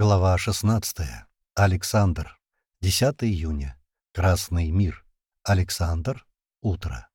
Глава 16. Александр. 10 июня. Красный мир. Александр. Утро.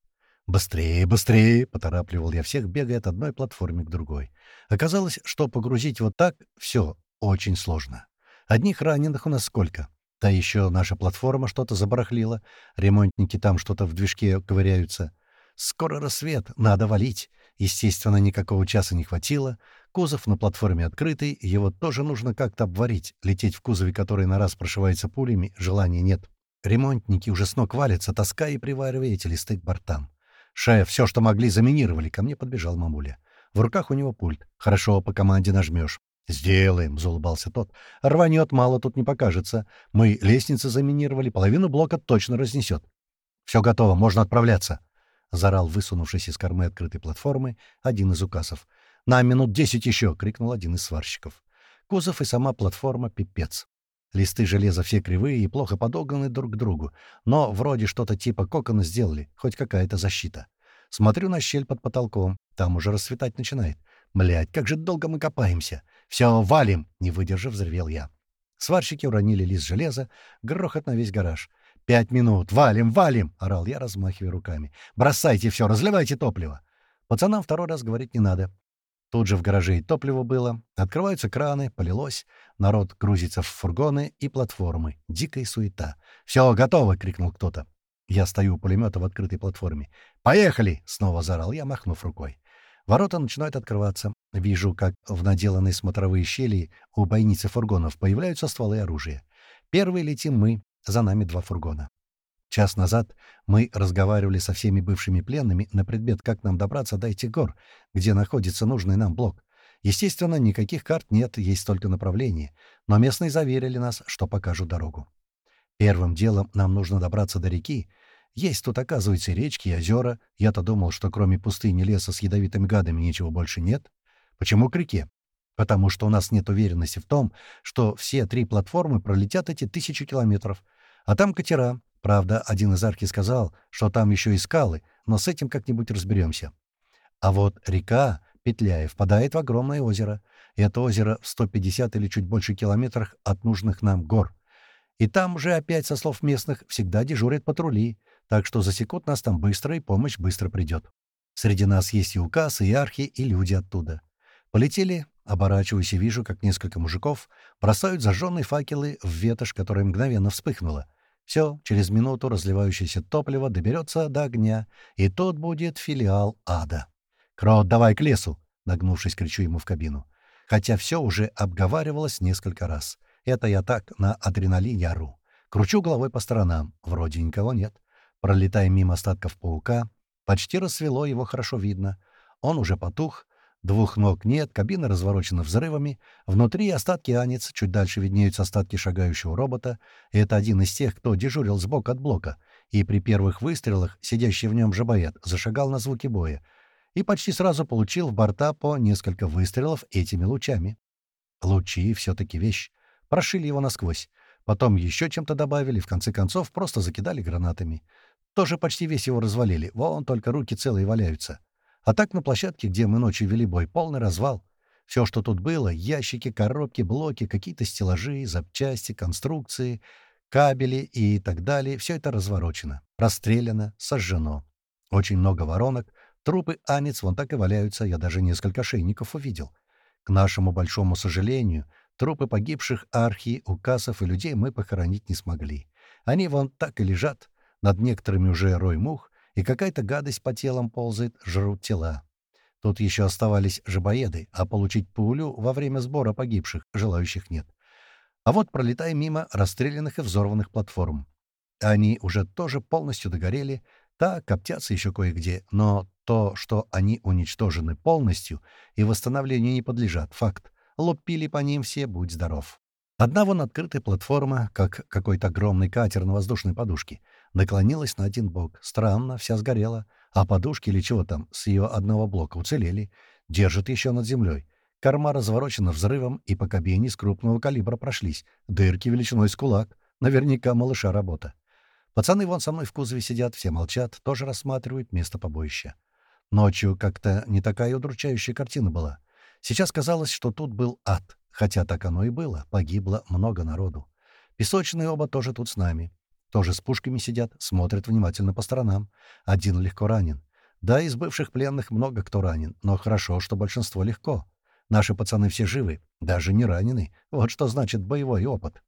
«Быстрее, быстрее!» — поторапливал я всех, бегая от одной платформы к другой. Оказалось, что погрузить вот так — все очень сложно. Одних раненых у нас сколько? Да еще наша платформа что-то забарахлила, ремонтники там что-то в движке ковыряются. Скоро рассвет, надо валить. Естественно, никакого часа не хватило. Кузов на платформе открытый, его тоже нужно как-то обварить. Лететь в кузове, который на раз прошивается пулями, желания нет. Ремонтники уже с ног валятся, таская и приваривая эти листы к бортам. «Шеф, все, что могли, заминировали». Ко мне подбежал мамуля. В руках у него пульт. «Хорошо, по команде нажмешь». «Сделаем», — заулыбался тот. «Рванет, мало тут не покажется. Мы лестницы заминировали, половину блока точно разнесет». «Все готово, можно отправляться», — заорал, высунувшись из кормы открытой платформы, один из указов. «На минут десять еще!» — крикнул один из сварщиков. Кузов и сама платформа — пипец. Листы железа все кривые и плохо подогнаны друг к другу, но вроде что-то типа кокона сделали, хоть какая-то защита. Смотрю на щель под потолком, там уже расцветать начинает. Блядь, как же долго мы копаемся! Все, валим!» — не выдержав, взревел я. Сварщики уронили лист железа, грохот на весь гараж. «Пять минут! Валим, валим!» — орал я, размахивая руками. «Бросайте все, разливайте топливо!» Пацанам второй раз говорить не надо. Тут же в гараже и топливо было. Открываются краны, полилось. Народ грузится в фургоны и платформы. Дикая суета. «Все, готово!» — крикнул кто-то. Я стою у пулемета в открытой платформе. «Поехали!» — снова заорал я, махнув рукой. Ворота начинают открываться. Вижу, как в наделанные смотровые щели у бойницы фургонов появляются стволы оружия. Первые летим мы, за нами два фургона. Час назад мы разговаривали со всеми бывшими пленными на предмет, как нам добраться до этих гор, где находится нужный нам блок. Естественно, никаких карт нет, есть только направление, но местные заверили нас, что покажут дорогу. Первым делом нам нужно добраться до реки. Есть тут, оказывается, речки и озера. Я-то думал, что кроме пустыни леса с ядовитыми гадами ничего больше нет. Почему к реке? Потому что у нас нет уверенности в том, что все три платформы пролетят эти тысячи километров. А там катера, Правда, один из архи сказал, что там еще и скалы, но с этим как-нибудь разберемся. А вот река, петляя, впадает в огромное озеро. И это озеро в 150 или чуть больше километрах от нужных нам гор. И там уже опять, со слов местных, всегда дежурят патрули, так что засекут нас там быстро, и помощь быстро придет. Среди нас есть и указ, и архи, и люди оттуда. Полетели, оборачиваюсь и вижу, как несколько мужиков бросают зажженные факелы в ветошь, которая мгновенно вспыхнула. Все, через минуту разливающееся топливо доберется до огня, и тот будет филиал ада. «Крот, давай к лесу!» — нагнувшись, кричу ему в кабину. Хотя все уже обговаривалось несколько раз. Это я так на адреналине ору. Кручу головой по сторонам. Вроде никого нет. Пролетая мимо остатков паука, почти рассвело, его хорошо видно. Он уже потух, Двух ног нет, кабина разворочена взрывами. Внутри остатки анец, чуть дальше виднеются остатки шагающего робота. Это один из тех, кто дежурил сбоку от блока. И при первых выстрелах, сидящий в нем жабоед, зашагал на звуки боя. И почти сразу получил в борта по несколько выстрелов этими лучами. Лучи все-таки вещь. Прошили его насквозь. Потом еще чем-то добавили, в конце концов просто закидали гранатами. Тоже почти весь его развалили. Вон только руки целые валяются. А так на площадке, где мы ночью вели бой, полный развал. Все, что тут было — ящики, коробки, блоки, какие-то стеллажи, запчасти, конструкции, кабели и так далее — все это разворочено, расстреляно, сожжено. Очень много воронок, трупы анец вон так и валяются, я даже несколько шейников увидел. К нашему большому сожалению, трупы погибших архи, указов и людей мы похоронить не смогли. Они вон так и лежат, над некоторыми уже рой мух, и какая-то гадость по телам ползает, жрут тела. Тут еще оставались жабоеды, а получить пулю во время сбора погибших желающих нет. А вот пролетая мимо расстрелянных и взорванных платформ. Они уже тоже полностью догорели, так, коптятся еще кое-где, но то, что они уничтожены полностью и восстановлению не подлежат, факт. Лупили по ним все, будь здоров. Одна вон открытая платформа, как какой-то огромный катер на воздушной подушке, наклонилась на один бок. Странно, вся сгорела. А подушки или чего там с ее одного блока уцелели. Держит еще над землей. Корма разворочена взрывом, и по кабине с крупного калибра прошлись. Дырки величиной с кулак. Наверняка малыша работа. Пацаны вон со мной в кузове сидят, все молчат, тоже рассматривают место побоища. Ночью как-то не такая удручающая картина была. Сейчас казалось, что тут был ад. Хотя так оно и было, погибло много народу. Песочные оба тоже тут с нами. Тоже с пушками сидят, смотрят внимательно по сторонам. Один легко ранен. Да, из бывших пленных много кто ранен, но хорошо, что большинство легко. Наши пацаны все живы, даже не ранены. Вот что значит боевой опыт.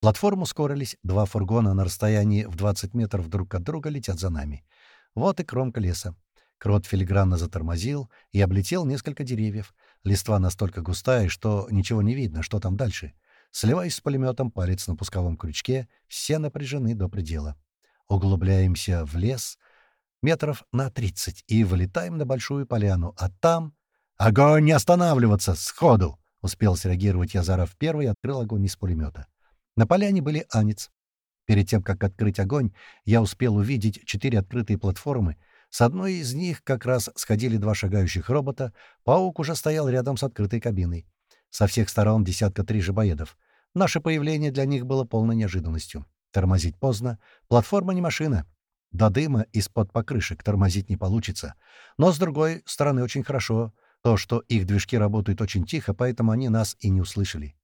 Платформу скорились, два фургона на расстоянии в 20 метров друг от друга летят за нами. Вот и кромка леса. Крот филигранно затормозил и облетел несколько деревьев. Листва настолько густая, что ничего не видно, что там дальше. Сливаясь с пулеметом, палец на пусковом крючке, все напряжены до предела. Углубляемся в лес метров на 30 и вылетаем на большую поляну, а там... «Огонь не останавливаться! Сходу!» — успел среагировать Язаров первый и открыл огонь из пулемета. На поляне были анец. Перед тем, как открыть огонь, я успел увидеть четыре открытые платформы. С одной из них как раз сходили два шагающих робота. Паук уже стоял рядом с открытой кабиной. Со всех сторон десятка три жабоедов. Наше появление для них было полной неожиданностью. Тормозить поздно. Платформа не машина. До дыма из-под покрышек тормозить не получится. Но, с другой стороны, очень хорошо. То, что их движки работают очень тихо, поэтому они нас и не услышали.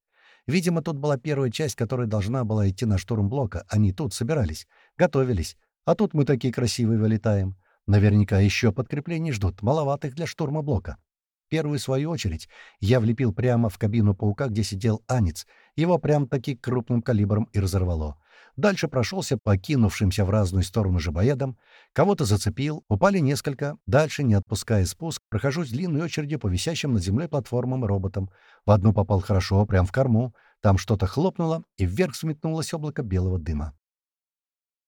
Видимо, тут была первая часть, которая должна была идти на штурм блока. Они тут собирались, готовились. А тут мы такие красивые вылетаем. Наверняка еще подкреплений ждут, маловатых для штурма блока первую свою очередь я влепил прямо в кабину паука, где сидел Анец. Его прям-таки крупным калибром и разорвало. Дальше прошелся покинувшимся в разную сторону жабоедом. Кого-то зацепил, упали несколько. Дальше, не отпуская спуск, прохожусь длинной очередью по висящим над землей платформам роботам. В одну попал хорошо, прям в корму. Там что-то хлопнуло, и вверх взметнулось облако белого дыма.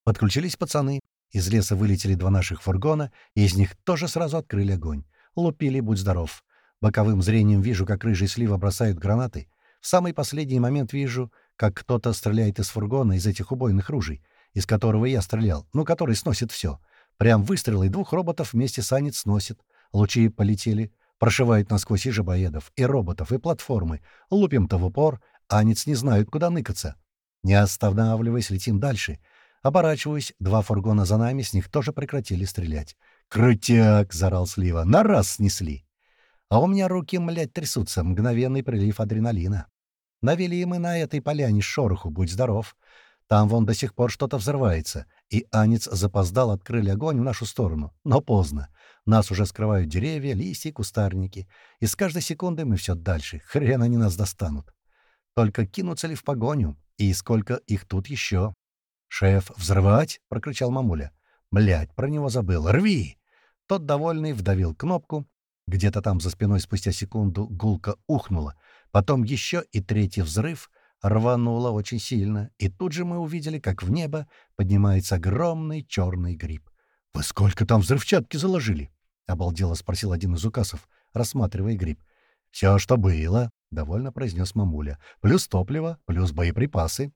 Подключились пацаны. Из леса вылетели два наших фургона, и из них тоже сразу открыли огонь. Лупили, будь здоров. Боковым зрением вижу, как рыжий слива бросают гранаты. В самый последний момент вижу, как кто-то стреляет из фургона из этих убойных ружей, из которого я стрелял, ну, который сносит все. Прям выстрел, и двух роботов вместе с Анец сносит. Лучи полетели, прошивают насквозь и жабоедов, и роботов, и платформы. Лупим-то в упор, Анец не знают, куда ныкаться. Не останавливаясь, летим дальше. Оборачиваюсь, два фургона за нами, с них тоже прекратили стрелять. «Крутяк!» — заорал Слива. «На раз снесли!» А у меня руки, млядь, трясутся, мгновенный прилив адреналина. Навели мы на этой поляне шороху, будь здоров. Там вон до сих пор что-то взрывается, и Анец запоздал, открыли огонь в нашу сторону. Но поздно. Нас уже скрывают деревья, листья, кустарники. И с каждой секундой мы все дальше. Хрен они нас достанут. Только кинутся ли в погоню? И сколько их тут еще? «Шеф, взрывать?» — прокричал мамуля. «Блядь, про него забыл. Рви!» Тот, довольный, вдавил кнопку, где-то там за спиной спустя секунду гулко ухнуло. Потом еще и третий взрыв рвануло очень сильно. И тут же мы увидели, как в небо поднимается огромный черный гриб. «Вы сколько там взрывчатки заложили?» — обалдело спросил один из указов, рассматривая гриб. «Все, что было», — довольно произнес мамуля. «Плюс топливо, плюс боеприпасы».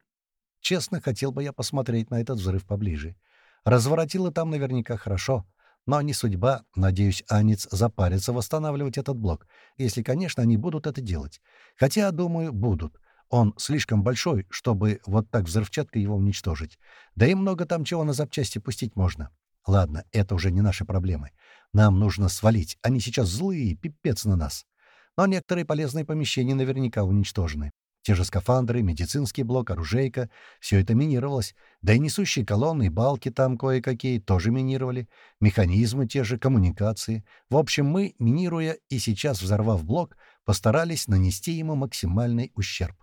Честно, хотел бы я посмотреть на этот взрыв поближе. Разворотило там наверняка хорошо — но не судьба. Надеюсь, Анец запарится восстанавливать этот блок, если, конечно, они будут это делать. Хотя, думаю, будут. Он слишком большой, чтобы вот так взрывчаткой его уничтожить. Да и много там чего на запчасти пустить можно. Ладно, это уже не наши проблемы. Нам нужно свалить. Они сейчас злые, пипец на нас. Но некоторые полезные помещения наверняка уничтожены. Те же скафандры, медицинский блок, оружейка — все это минировалось. Да и несущие колонны и балки там кое-какие тоже минировали. Механизмы те же, коммуникации. В общем, мы, минируя и сейчас взорвав блок, постарались нанести ему максимальный ущерб.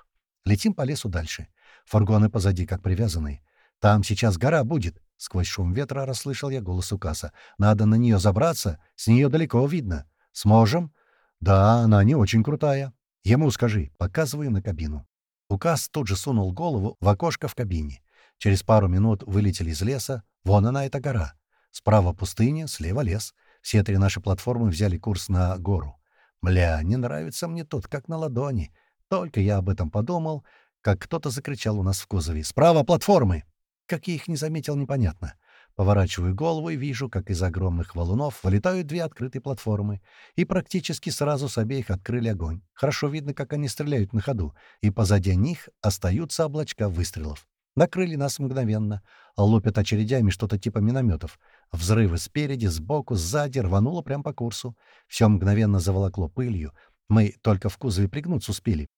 Летим по лесу дальше. Фургоны позади, как привязанные. «Там сейчас гора будет!» — сквозь шум ветра расслышал я голос Укаса. «Надо на нее забраться, с нее далеко видно. Сможем?» «Да, она не очень крутая. «Ему скажи», — показываю на кабину. Указ тут же сунул голову в окошко в кабине. Через пару минут вылетели из леса. Вон она, эта гора. Справа пустыня, слева лес. Все три наши платформы взяли курс на гору. Мля, не нравится мне тут, как на ладони. Только я об этом подумал, как кто-то закричал у нас в кузове. «Справа платформы!» Как я их не заметил, непонятно. Поворачиваю голову и вижу, как из огромных валунов вылетают две открытые платформы, и практически сразу с обеих открыли огонь. Хорошо видно, как они стреляют на ходу, и позади них остаются облачка выстрелов. Накрыли нас мгновенно, лупят очередями что-то типа минометов. Взрывы спереди, сбоку, сзади рвануло прямо по курсу. Все мгновенно заволокло пылью. Мы только в кузове пригнуться успели.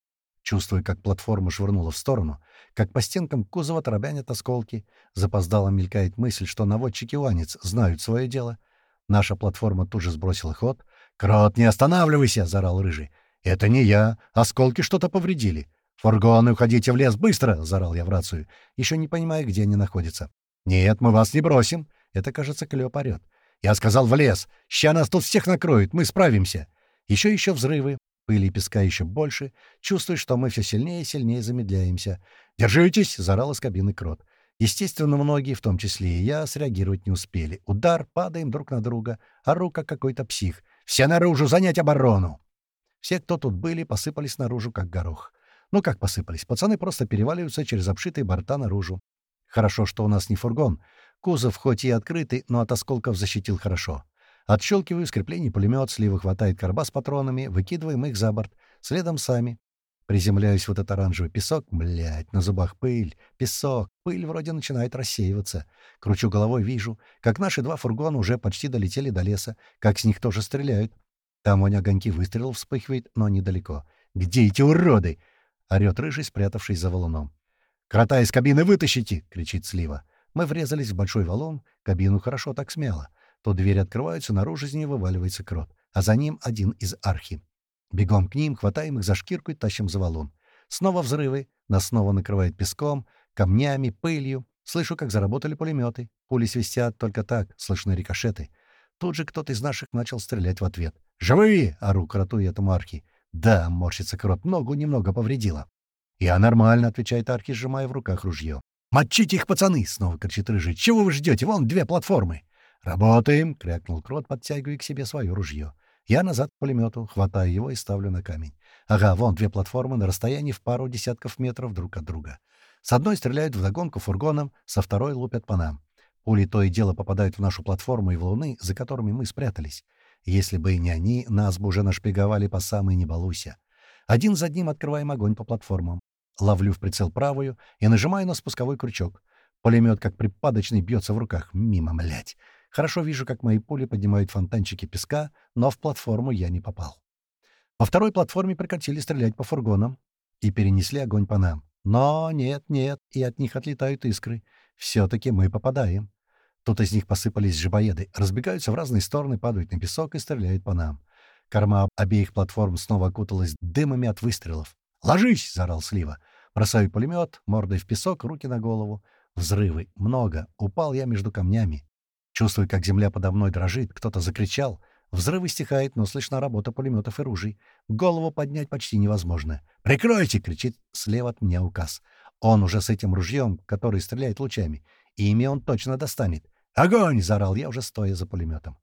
Чувствуя, как платформа швырнула в сторону, как по стенкам кузова тарабянят осколки, запоздало мелькает мысль, что наводчики-уанец знают свое дело. Наша платформа тут же сбросила ход. «Крот, не останавливайся!» — заорал Рыжий. «Это не я. Осколки что-то повредили. «Фургоны, уходите в лес, быстро!» — заорал я в рацию, еще не понимая, где они находятся. «Нет, мы вас не бросим!» — это, кажется, Клёп орёт. «Я сказал в лес! Ща нас тут всех накроют, мы справимся!» Еще еще взрывы, пыли и песка еще больше. Чувствуешь, что мы все сильнее и сильнее замедляемся. «Держитесь!» — заорал из кабины Крот. Естественно, многие, в том числе и я, среагировать не успели. Удар, падаем друг на друга, ору, как какой-то псих. «Все наружу! Занять оборону!» Все, кто тут были, посыпались наружу, как горох. Ну как посыпались? Пацаны просто переваливаются через обшитые борта наружу. Хорошо, что у нас не фургон. Кузов хоть и открытый, но от осколков защитил хорошо. Отщелкиваю скрепление пулемет, слива хватает корба с патронами, выкидываем их за борт. Следом сами. Приземляюсь в этот оранжевый песок. Блядь, на зубах пыль. Песок. Пыль вроде начинает рассеиваться. Кручу головой, вижу, как наши два фургона уже почти долетели до леса, как с них тоже стреляют. Там вон огоньки выстрелов вспыхивает, но недалеко. «Где эти уроды?» — орёт рыжий, спрятавшись за валуном. «Крота из кабины вытащите!» — кричит Слива. Мы врезались в большой валун, кабину хорошо так смяло. То двери открываются, наружу из нее вываливается крот, а за ним один из архи. Бегом к ним, хватаем их за шкирку и тащим за валун. Снова взрывы, нас снова накрывает песком, камнями, пылью. Слышу, как заработали пулеметы. Пули свистят только так, слышны рикошеты. Тут же кто-то из наших начал стрелять в ответ. «Живые!» — ору кроту и этому архи. «Да», — морщится крот, — «ногу немного повредила». «Я нормально», — отвечает Архи, сжимая в руках ружье. «Мочите их, пацаны!» — снова кричит Рыжий. «Чего вы ждете? Вон две платформы!» «Работаем!» — крякнул крот, подтягивая к себе свое ружье. Я назад к пулемету, хватаю его и ставлю на камень. Ага, вон две платформы на расстоянии в пару десятков метров друг от друга. С одной стреляют вдогонку фургоном, со второй лупят по нам. Пули то и дело попадают в нашу платформу и в луны, за которыми мы спрятались. Если бы и не они, нас бы уже нашпиговали по самой не Один за одним открываем огонь по платформам. Ловлю в прицел правую и нажимаю на спусковой крючок. Пулемет, как припадочный, бьется в руках. Мимо, млять. Хорошо вижу, как мои пули поднимают фонтанчики песка, но в платформу я не попал. По второй платформе прекратили стрелять по фургонам и перенесли огонь по нам. Но нет, нет, и от них отлетают искры. Все-таки мы попадаем. Тут из них посыпались жабоеды, разбегаются в разные стороны, падают на песок и стреляют по нам. Корма обеих платформ снова окуталась дымами от выстрелов. «Ложись!» — заорал Слива. Бросаю пулемет, мордой в песок, руки на голову. Взрывы. Много. Упал я между камнями. Чувствую, как земля подо мной дрожит. Кто-то закричал. Взрывы стихают, но слышна работа пулеметов и ружей. Голову поднять почти невозможно. «Прикройте!» — кричит слева от меня указ. Он уже с этим ружьем, который стреляет лучами. Ими он точно достанет. «Огонь!» — заорал я, уже стоя за пулеметом.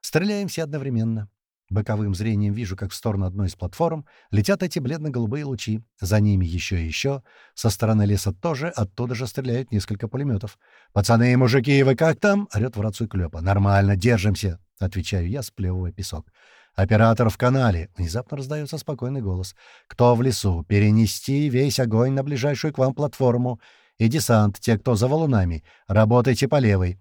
Стреляем все одновременно. Боковым зрением вижу, как в сторону одной из платформ летят эти бледно-голубые лучи. За ними еще и еще. Со стороны леса тоже, оттуда же стреляют несколько пулеметов. «Пацаны и мужики, вы как там?» — орёт в рацию Клёпа. «Нормально, держимся!» — отвечаю я, сплевывая песок. «Оператор в канале!» — внезапно раздается спокойный голос. «Кто в лесу? Перенести весь огонь на ближайшую к вам платформу. И десант, те, кто за валунами. Работайте по левой.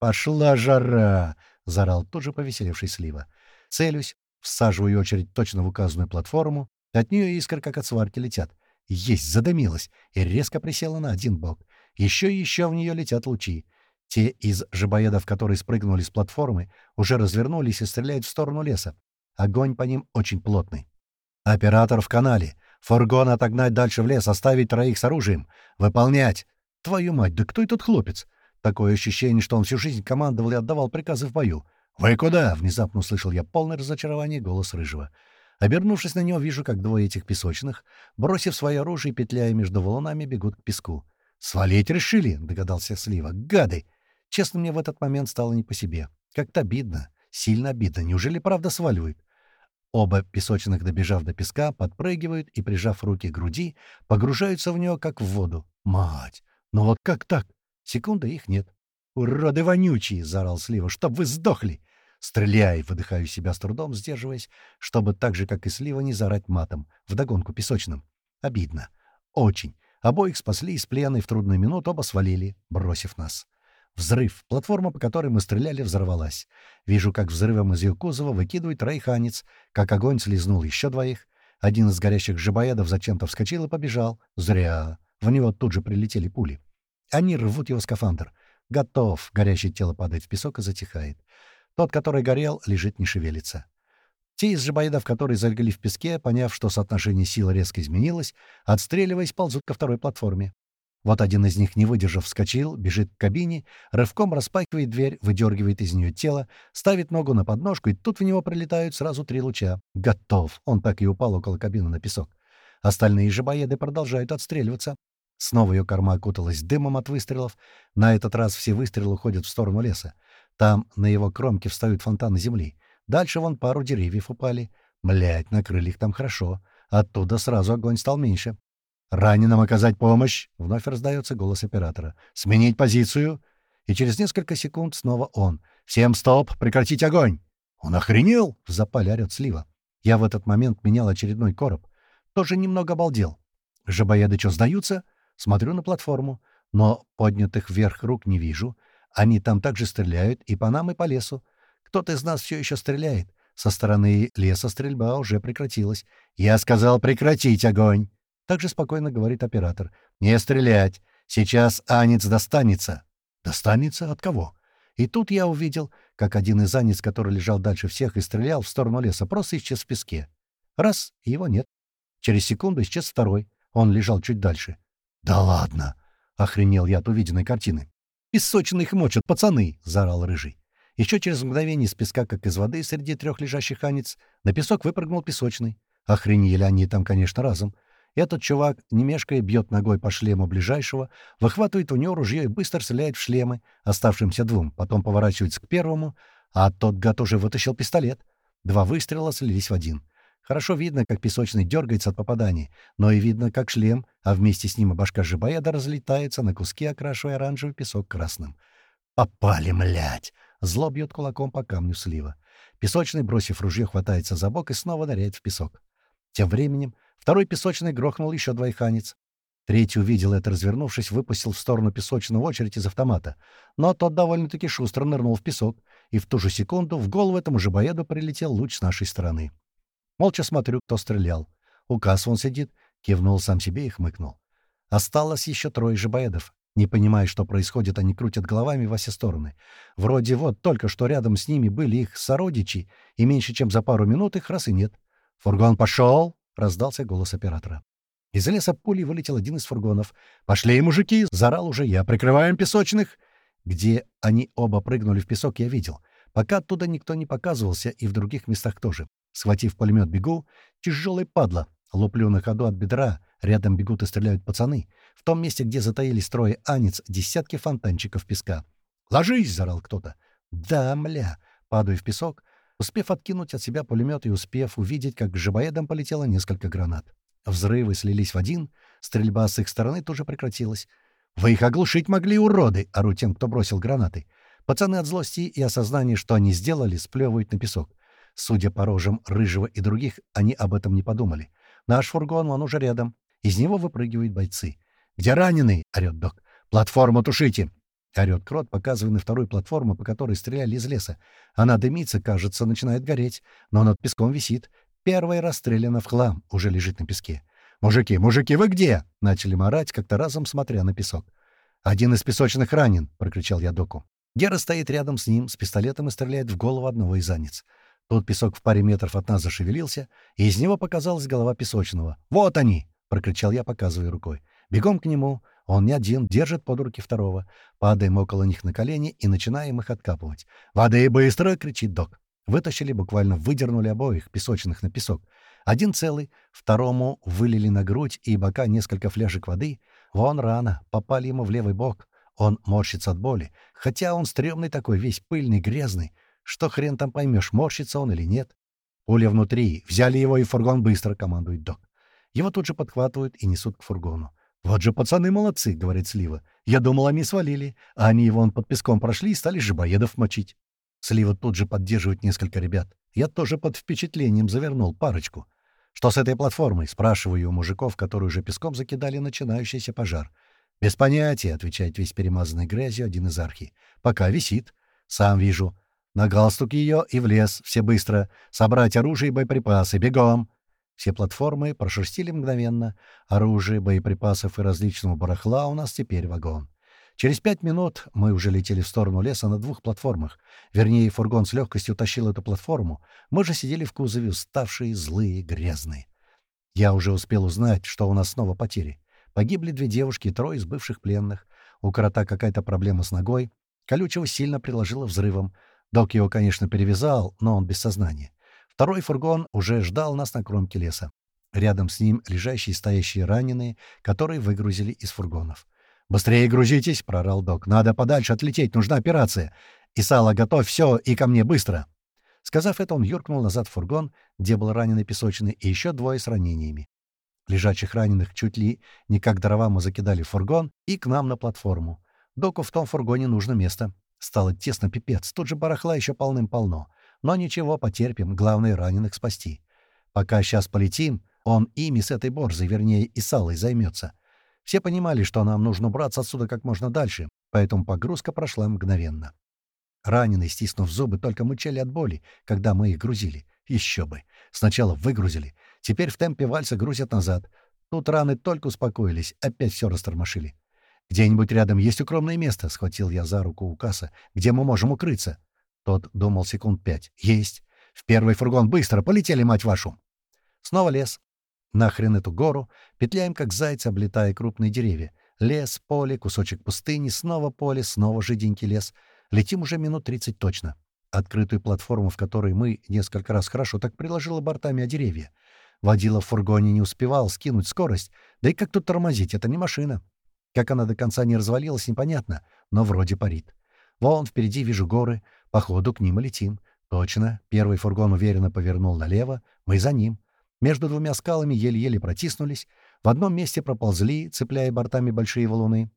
«Пошла жара!» — заорал тут же повеселевший Слива. Целюсь, всаживаю очередь точно в указанную платформу, от нее искры, как от сварки, летят. Есть, задымилась, и резко присела на один бок. Еще и еще в нее летят лучи. Те из жабоедов, которые спрыгнули с платформы, уже развернулись и стреляют в сторону леса. Огонь по ним очень плотный. «Оператор в канале. Фургон отогнать дальше в лес, оставить троих с оружием. Выполнять!» «Твою мать, да кто этот хлопец?» Такое ощущение, что он всю жизнь командовал и отдавал приказы в бою. «Вы куда?» — внезапно услышал я полное разочарование голос Рыжего. Обернувшись на него, вижу, как двое этих песочных, бросив свое оружие, петляя между валунами, бегут к песку. «Свалить решили?» — догадался Слива. «Гады!» Честно, мне в этот момент стало не по себе. Как-то обидно. Сильно обидно. Неужели правда сваливают? Оба песочных, добежав до песка, подпрыгивают и, прижав руки к груди, погружаются в него, как в воду. Мать! Ну вот как так? Секунды их нет. «Уроды вонючие!» — заорал Слива. «Чтоб вы сдохли!» «Стреляй!» — выдыхаю себя с трудом, сдерживаясь, чтобы так же, как и Слива, не заорать матом, вдогонку песочным. Обидно. Очень. Обоих спасли из плена, и в трудную минуту оба свалили, бросив нас. Взрыв. Платформа, по которой мы стреляли, взорвалась. Вижу, как взрывом из ее кузова выкидывает троиханец, как огонь слезнул еще двоих. Один из горящих жабоедов зачем-то вскочил и побежал. Зря. В него тут же прилетели пули. Они рвут его скафандр. Готов. Горящее тело падает в песок и затихает. Тот, который горел, лежит не шевелится. Те из жабоедов, которые залегли в песке, поняв, что соотношение сил резко изменилось, отстреливаясь, ползут ко второй платформе. Вот один из них, не выдержав, вскочил, бежит к кабине, рывком распахивает дверь, выдергивает из нее тело, ставит ногу на подножку, и тут в него прилетают сразу три луча. Готов! Он так и упал около кабины на песок. Остальные же боеды продолжают отстреливаться. Снова ее корма окуталась дымом от выстрелов. На этот раз все выстрелы уходят в сторону леса. Там на его кромке встают фонтаны земли. Дальше вон пару деревьев упали. Млять, накрыли их там хорошо. Оттуда сразу огонь стал меньше. «Раненым оказать помощь!» — вновь раздается голос оператора. «Сменить позицию!» И через несколько секунд снова он. «Всем стоп! Прекратить огонь!» «Он охренел!» — в запале орёт Слива. Я в этот момент менял очередной короб. Тоже немного обалдел. Жабоеды что, сдаются? Смотрю на платформу. Но поднятых вверх рук не вижу. Они там также стреляют и по нам, и по лесу. Кто-то из нас все еще стреляет. Со стороны леса стрельба уже прекратилась. Я сказал прекратить огонь. Также спокойно говорит оператор. «Не стрелять! Сейчас Анец достанется!» «Достанется? От кого?» И тут я увидел, как один из Анец, который лежал дальше всех и стрелял в сторону леса, просто исчез в песке. Раз — его нет. Через секунду исчез второй. Он лежал чуть дальше. «Да ладно!» — охренел я от увиденной картины. «Песочных мочат, пацаны!» — заорал Рыжий. Еще через мгновение из песка, как из воды, среди трех лежащих анец, на песок выпрыгнул песочный. Охренели они там, конечно, разом. Этот чувак, не мешкая, бьет ногой по шлему ближайшего, выхватывает у него ружье и быстро стреляет в шлемы, оставшимся двум, потом поворачивается к первому, а тот гад уже вытащил пистолет. Два выстрела слились в один. Хорошо видно, как песочный дергается от попаданий, но и видно, как шлем, а вместе с ним и башка Жибоеда разлетается на куски, окрашивая оранжевый песок красным. «Попали, млять!» Зло бьет кулаком по камню слива. Песочный, бросив ружье, хватается за бок и снова ныряет в песок. Тем временем Второй песочный грохнул еще двоиханец. Третий увидел это, развернувшись, выпустил в сторону песочного очередь из автомата. Но тот довольно-таки шустро нырнул в песок, и в ту же секунду в голову этому же боеду прилетел луч с нашей стороны. Молча смотрю, кто стрелял. Указ он сидит, кивнул сам себе и хмыкнул. Осталось еще трое жабоедов. Не понимая, что происходит, они крутят головами во все стороны. Вроде вот только что рядом с ними были их сородичи, и меньше чем за пару минут их раз и нет. «Фургон пошел!» — раздался голос оператора. Из леса пулей вылетел один из фургонов. «Пошли, мужики!» — заорал уже я. «Прикрываем песочных!» Где они оба прыгнули в песок, я видел. Пока оттуда никто не показывался, и в других местах тоже. Схватив пулемет, бегу. Тяжелый падла. Луплю на ходу от бедра. Рядом бегут и стреляют пацаны. В том месте, где затаились трое анец, десятки фонтанчиков песка. «Ложись!» — заорал кто-то. «Да, мля!» Падаю в песок. Успев откинуть от себя пулемет и успев увидеть, как к жабоедам полетело несколько гранат. Взрывы слились в один, стрельба с их стороны тоже прекратилась. «Вы их оглушить могли, уроды!» — ору тем, кто бросил гранаты. Пацаны от злости и осознания, что они сделали, сплевывают на песок. Судя по рожам Рыжего и других, они об этом не подумали. Наш фургон, он уже рядом. Из него выпрыгивают бойцы. «Где раненый?» — орёт док. «Платформу тушите!» — орёт Крот, показывая на вторую платформу, по которой стреляли из леса. Она дымится, кажется, начинает гореть, но над песком висит. Первая расстреляна в хлам, уже лежит на песке. «Мужики, мужики, вы где?» — начали морать, как-то разом смотря на песок. «Один из песочных ранен!» — прокричал я доку. Гера стоит рядом с ним, с пистолетом и стреляет в голову одного из анец. Тут песок в паре метров от нас зашевелился, и из него показалась голова песочного. «Вот они!» — прокричал я, показывая рукой. Бегом к нему. Он не один, держит под руки второго. Падаем около них на колени и начинаем их откапывать. «Воды быстро!» — кричит док. Вытащили, буквально выдернули обоих песочных на песок. Один целый, второму вылили на грудь и бока несколько фляжек воды. Вон рано, попали ему в левый бок. Он морщится от боли, хотя он стрёмный такой, весь пыльный, грязный. Что хрен там поймешь, морщится он или нет. Пуля внутри. Взяли его, и фургон быстро, командует док. Его тут же подхватывают и несут к фургону. «Вот же пацаны молодцы», — говорит Слива. «Я думал, они свалили, а они вон под песком прошли и стали жабоедов мочить». Слива тут же поддерживает несколько ребят. Я тоже под впечатлением завернул парочку. «Что с этой платформой?» — спрашиваю у мужиков, которые уже песком закидали начинающийся пожар. «Без понятия», — отвечает весь перемазанный грязью один из архи. «Пока висит. Сам вижу. На галстук ее и в лес. Все быстро. Собрать оружие и боеприпасы. Бегом!» Все платформы прошерстили мгновенно. Оружие, боеприпасов и различного барахла у нас теперь вагон. Через пять минут мы уже летели в сторону леса на двух платформах. Вернее, фургон с легкостью тащил эту платформу. Мы же сидели в кузове, уставшие, злые, грязные. Я уже успел узнать, что у нас снова потери. Погибли две девушки и трое из бывших пленных. У крота какая-то проблема с ногой. Колючего сильно приложило взрывом. Док его, конечно, перевязал, но он без сознания. Второй фургон уже ждал нас на кромке леса. Рядом с ним лежащие и стоящие раненые, которые выгрузили из фургонов. «Быстрее грузитесь!» — прорал док. «Надо подальше отлететь, нужна операция! Исала, готовь все и ко мне быстро!» Сказав это, он юркнул назад в фургон, где был раненый песочный, и еще двое с ранениями. Лежачих раненых чуть ли не как дрова мы закидали в фургон и к нам на платформу. Доку в том фургоне нужно место. Стало тесно пипец, тут же барахла еще полным-полно. Но ничего, потерпим, главное раненых спасти. Пока сейчас полетим, он ими с этой борзой, вернее, и салой займется. Все понимали, что нам нужно убраться отсюда как можно дальше, поэтому погрузка прошла мгновенно. Раненые, стиснув зубы, только мычали от боли, когда мы их грузили. Еще бы. Сначала выгрузили, теперь в темпе вальса грузят назад. Тут раны только успокоились, опять все растормошили. «Где-нибудь рядом есть укромное место?» — схватил я за руку у касса. «Где мы можем укрыться?» Тот думал секунд пять. «Есть! В первый фургон быстро! Полетели, мать вашу!» Снова лес. Нахрен эту гору. Петляем, как зайцы, облетая крупные деревья. Лес, поле, кусочек пустыни, снова поле, снова жиденький лес. Летим уже минут тридцать точно. Открытую платформу, в которой мы несколько раз хорошо так приложила бортами о деревья. Водила в фургоне не успевал скинуть скорость. Да и как тут тормозить? Это не машина. Как она до конца не развалилась, непонятно, но вроде парит. Вон впереди вижу горы. Походу, к ним и летим. Точно. Первый фургон уверенно повернул налево. Мы за ним. Между двумя скалами еле-еле протиснулись. В одном месте проползли, цепляя бортами большие валуны.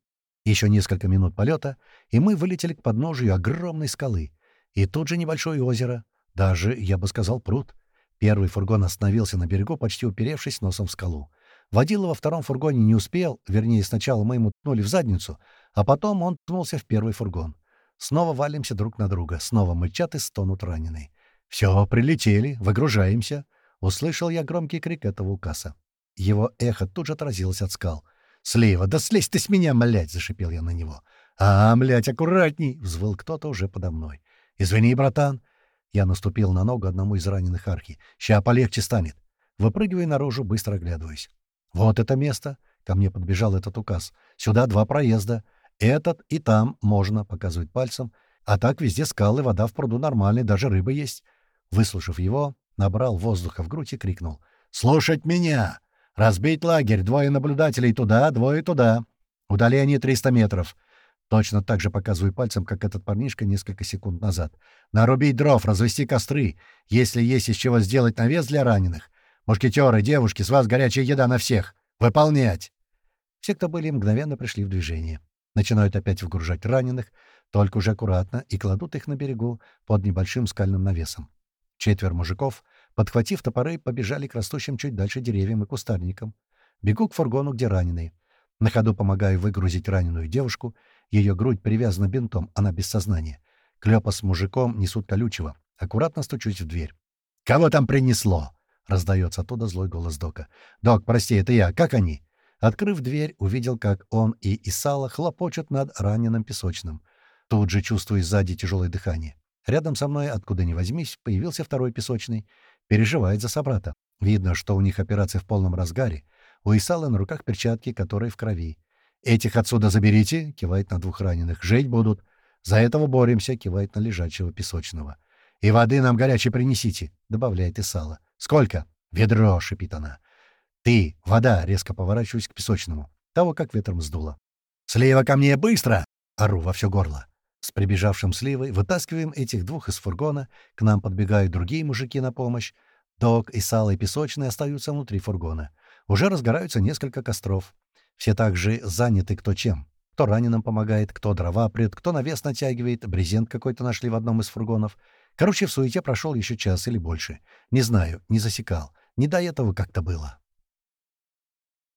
Еще несколько минут полета, и мы вылетели к подножию огромной скалы. И тут же небольшое озеро. Даже, я бы сказал, пруд. Первый фургон остановился на берегу, почти уперевшись носом в скалу. Водила во втором фургоне не успел, вернее, сначала мы ему ткнули в задницу, а потом он ткнулся в первый фургон. Снова валимся друг на друга, снова мычат и стонут раненые. «Все, прилетели, выгружаемся!» Услышал я громкий крик этого указа. Его эхо тут же отразилось от скал. «Слива, да слезь ты с меня, млядь!» — зашипел я на него. «А, млядь, аккуратней!» — взвыл кто-то уже подо мной. «Извини, братан!» Я наступил на ногу одному из раненых архи. «Ща полегче станет!» Выпрыгивая наружу, быстро оглядываясь. «Вот это место!» — ко мне подбежал этот указ. «Сюда два проезда. Этот и там можно», — показывает пальцем. «А так везде скалы, вода в пруду нормальная, даже рыба есть». Выслушав его, набрал воздуха в грудь и крикнул. «Слушать меня! Разбить лагерь, двое наблюдателей туда, двое туда. Удаление 300 метров. Точно так же показываю пальцем, как этот парнишка несколько секунд назад. Нарубить дров, развести костры, если есть из чего сделать навес для раненых. Мушкетеры, девушки, с вас горячая еда на всех. Выполнять!» Все, кто были, мгновенно пришли в движение. Начинают опять выгружать раненых, только уже аккуратно, и кладут их на берегу под небольшим скальным навесом. Четверо мужиков, подхватив топоры, побежали к растущим чуть дальше деревьям и кустарникам. Бегу к фургону, где раненые. На ходу помогаю выгрузить раненую девушку. Ее грудь привязана бинтом, она без сознания. Клёпа с мужиком несут колючего. Аккуратно стучусь в дверь. «Кого там принесло?» — раздается оттуда злой голос Дока. «Док, прости, это я. Как они?» Открыв дверь, увидел, как он и Исала хлопочут над раненым песочным. Тут же чувствую сзади тяжелое дыхание. Рядом со мной, откуда ни возьмись, появился второй песочный. Переживает за собрата. Видно, что у них операция в полном разгаре. У Исала на руках перчатки, которые в крови. «Этих отсюда заберите!» — кивает на двух раненых. «Жить будут!» «За этого боремся!» — кивает на лежачего песочного. «И воды нам горячей принесите!» — добавляет Исала. «Сколько?» «Ведро!» — шипит она. «Ты! Вода!» — резко поворачиваюсь к песочному. Того, как ветром сдуло. «Слева ко мне! Быстро!» — ору во все горло. С прибежавшим сливой вытаскиваем этих двух из фургона, к нам подбегают другие мужики на помощь. Док и Сало и Песочный остаются внутри фургона. Уже разгораются несколько костров. Все также заняты кто чем. Кто раненым помогает, кто дрова прет, кто навес натягивает, брезент какой-то нашли в одном из фургонов. Короче, в суете прошел еще час или больше. Не знаю, не засекал. Не до этого как-то было.